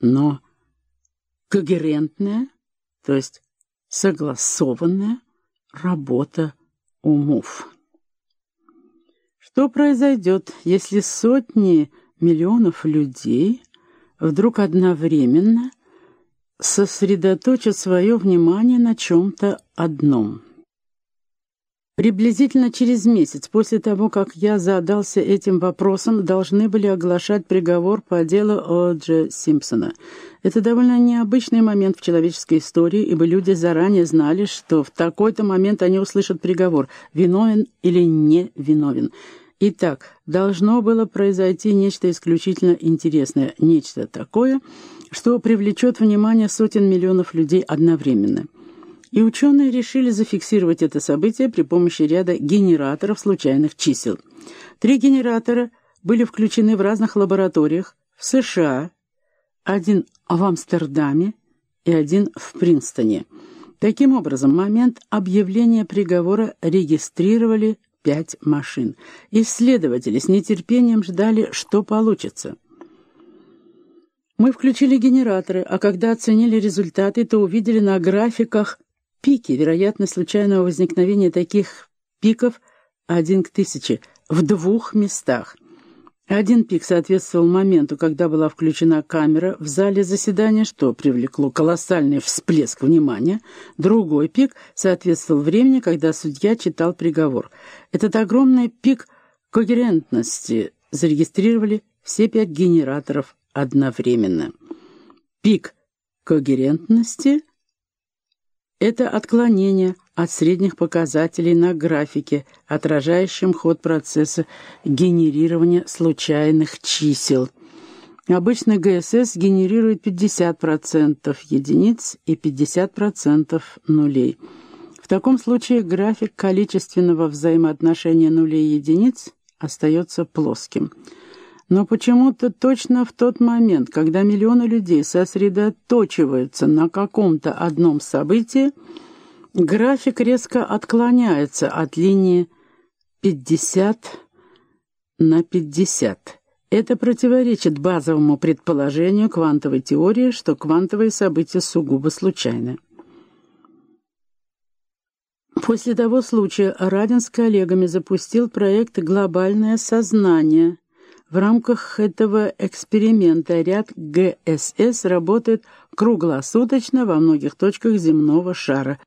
но когерентная, то есть согласованная работа умов. Что произойдет, если сотни миллионов людей вдруг одновременно сосредоточат свое внимание на чем-то одном? Приблизительно через месяц после того, как я задался этим вопросом, должны были оглашать приговор по делу о Дже Симпсона. Это довольно необычный момент в человеческой истории, ибо люди заранее знали, что в такой-то момент они услышат приговор, виновен или не виновен. Итак, должно было произойти нечто исключительно интересное, нечто такое, что привлечет внимание сотен миллионов людей одновременно и ученые решили зафиксировать это событие при помощи ряда генераторов случайных чисел. Три генератора были включены в разных лабораториях в США, один в Амстердаме и один в Принстоне. Таким образом, момент объявления приговора регистрировали пять машин. Исследователи с нетерпением ждали, что получится. Мы включили генераторы, а когда оценили результаты, то увидели на графиках пики, вероятность случайного возникновения таких пиков один к тысяче в двух местах. Один пик соответствовал моменту, когда была включена камера в зале заседания, что привлекло колоссальный всплеск внимания. Другой пик соответствовал времени, когда судья читал приговор. Этот огромный пик когерентности зарегистрировали все пять генераторов одновременно. Пик когерентности это отклонение от средних показателей на графике, отражающем ход процесса генерирования случайных чисел. Обычно ГСС генерирует 50% единиц и 50% нулей. В таком случае график количественного взаимоотношения нулей и единиц остается плоским – но почему-то точно в тот момент, когда миллионы людей сосредоточиваются на каком-то одном событии, график резко отклоняется от линии 50 на 50. Это противоречит базовому предположению квантовой теории, что квантовые события сугубо случайны. После того случая Радин с коллегами запустил проект «Глобальное сознание», в рамках этого эксперимента ряд ГСС работает круглосуточно во многих точках земного шара.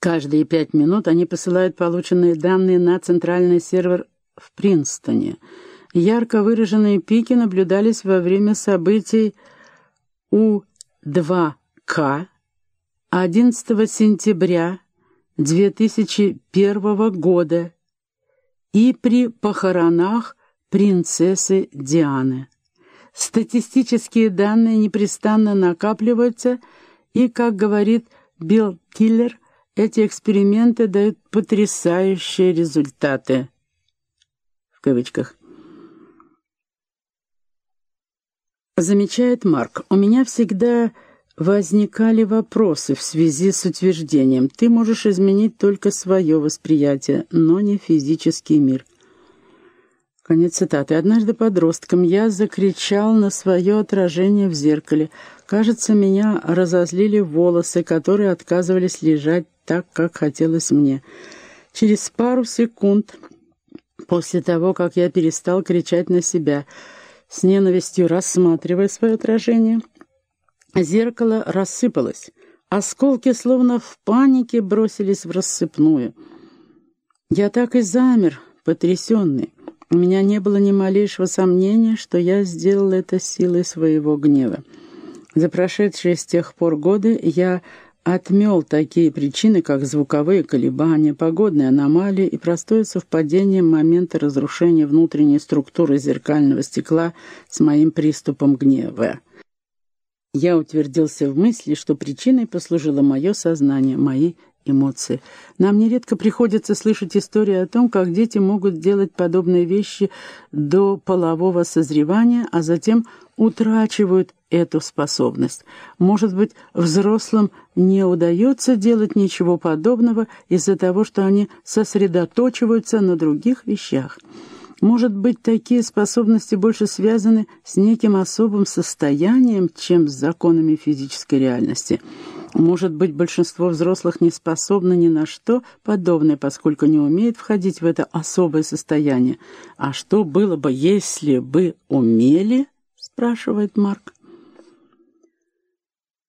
Каждые пять минут они посылают полученные данные на центральный сервер в Принстоне. Ярко выраженные пики наблюдались во время событий У-2К 11 сентября 2001 года и при похоронах принцессы Дианы. Статистические данные непрестанно накапливаются, и, как говорит Билл Киллер, эти эксперименты дают потрясающие результаты. В кавычках. Замечает Марк, у меня всегда возникали вопросы в связи с утверждением. Ты можешь изменить только свое восприятие, но не физический мир. Конец цитаты. Однажды подростком я закричал на свое отражение в зеркале. Кажется, меня разозлили волосы, которые отказывались лежать так, как хотелось мне. Через пару секунд после того, как я перестал кричать на себя, с ненавистью рассматривая свое отражение, зеркало рассыпалось. Осколки, словно в панике, бросились в рассыпную. Я так и замер, потрясенный. У меня не было ни малейшего сомнения, что я сделал это силой своего гнева. За прошедшие с тех пор годы я отмел такие причины, как звуковые колебания, погодные аномалии и простое совпадение момента разрушения внутренней структуры зеркального стекла с моим приступом гнева. Я утвердился в мысли, что причиной послужило мое сознание, мои эмоции. Нам нередко приходится слышать истории о том, как дети могут делать подобные вещи до полового созревания, а затем утрачивают эту способность. Может быть, взрослым не удается делать ничего подобного из-за того, что они сосредоточиваются на других вещах. Может быть, такие способности больше связаны с неким особым состоянием, чем с законами физической реальности. Может быть, большинство взрослых не способны ни на что подобное, поскольку не умеют входить в это особое состояние. А что было бы, если бы умели? спрашивает Марк.